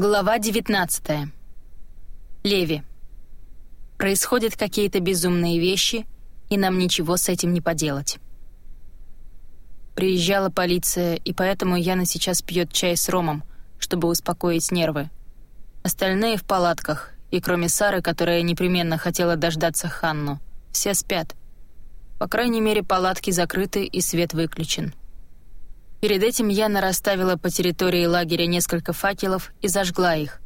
Глава 19. Леви. Происходят какие-то безумные вещи, и нам ничего с этим не поделать. Приезжала полиция, и поэтому Яна сейчас пьет чай с ромом, чтобы успокоить нервы. Остальные в палатках, и кроме Сары, которая непременно хотела дождаться Ханну, все спят. По крайней мере, палатки закрыты и свет выключен. Перед этим Яна расставила по территории лагеря несколько факелов и зажгла их.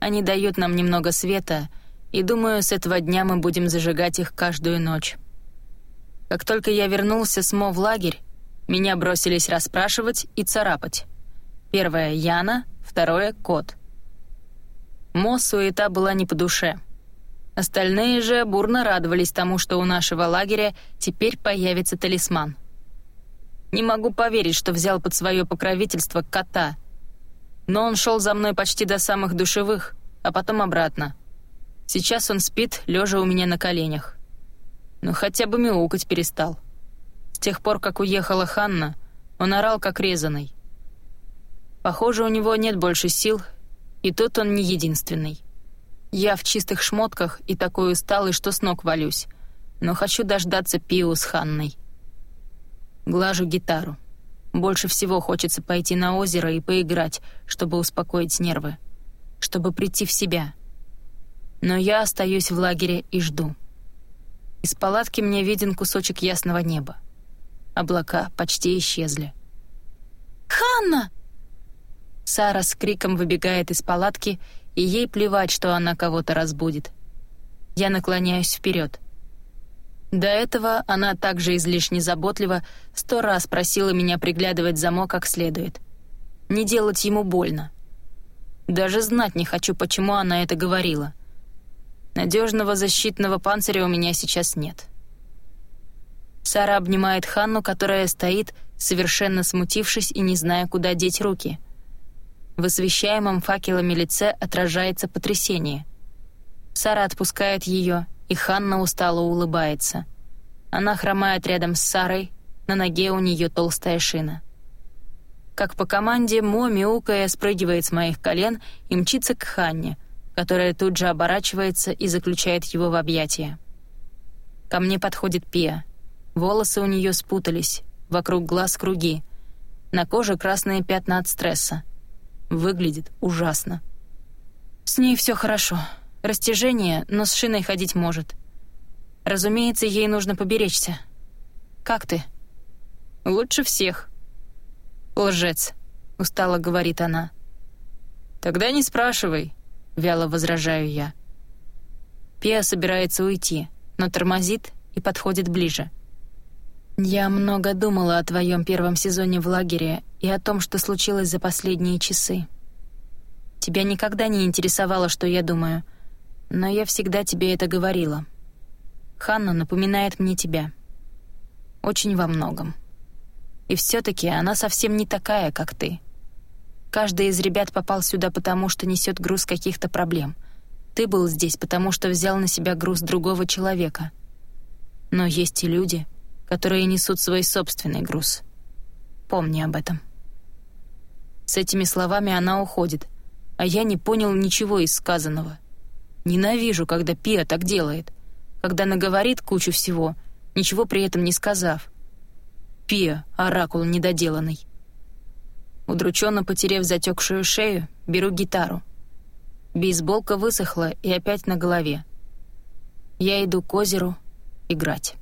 Они дают нам немного света, и, думаю, с этого дня мы будем зажигать их каждую ночь. Как только я вернулся с Мо в лагерь, меня бросились расспрашивать и царапать. Первое — Яна, второе — Кот. Мо суета была не по душе. Остальные же бурно радовались тому, что у нашего лагеря теперь появится талисман — не могу поверить, что взял под свое покровительство кота. Но он шел за мной почти до самых душевых, а потом обратно. Сейчас он спит, лежа у меня на коленях. Но хотя бы мяукать перестал. С тех пор, как уехала Ханна, он орал как резаный. Похоже, у него нет больше сил, и тут он не единственный. Я в чистых шмотках и такой усталый, что с ног валюсь, но хочу дождаться Пиу с Ханной. Глажу гитару. Больше всего хочется пойти на озеро и поиграть, чтобы успокоить нервы. Чтобы прийти в себя. Но я остаюсь в лагере и жду. Из палатки мне виден кусочек ясного неба. Облака почти исчезли. «Ханна!» Сара с криком выбегает из палатки, и ей плевать, что она кого-то разбудит. Я наклоняюсь вперед. До этого она также излишне заботливо сто раз просила меня приглядывать замок как следует. Не делать ему больно. Даже знать не хочу, почему она это говорила. Надежного защитного панциря у меня сейчас нет. Сара обнимает Ханну, которая стоит, совершенно смутившись и не зная, куда деть руки. В освещаемом факелами лице отражается потрясение. Сара отпускает ее, и Ханна устало улыбается. Она хромает рядом с Сарой, на ноге у нее толстая шина. Как по команде, Мо, мяукая, спрыгивает с моих колен и мчится к Ханне, которая тут же оборачивается и заключает его в объятия. Ко мне подходит Пия. Волосы у нее спутались, вокруг глаз круги. На коже красные пятна от стресса. Выглядит ужасно. С ней все хорошо. Растяжение, но с шиной ходить может. Разумеется, ей нужно поберечься. Как ты? Лучше всех. Лжец, устало говорит она. Тогда не спрашивай, вяло возражаю я. Пиа собирается уйти, но тормозит и подходит ближе. Я много думала о твоем первом сезоне в лагере и о том, что случилось за последние часы. Тебя никогда не интересовало, что я думаю, но я всегда тебе это говорила. Ханна напоминает мне тебя. Очень во многом. И все таки она совсем не такая, как ты. Каждый из ребят попал сюда потому, что несет груз каких-то проблем. Ты был здесь, потому что взял на себя груз другого человека. Но есть и люди, которые несут свой собственный груз. Помни об этом. С этими словами она уходит, а я не понял ничего из сказанного. Ненавижу, когда Пия так делает, когда наговорит кучу всего, ничего при этом не сказав. Пия, оракул недоделанный. Удрученно потерев затекшую шею, беру гитару. Бейсболка высохла и опять на голове. Я иду к озеру играть.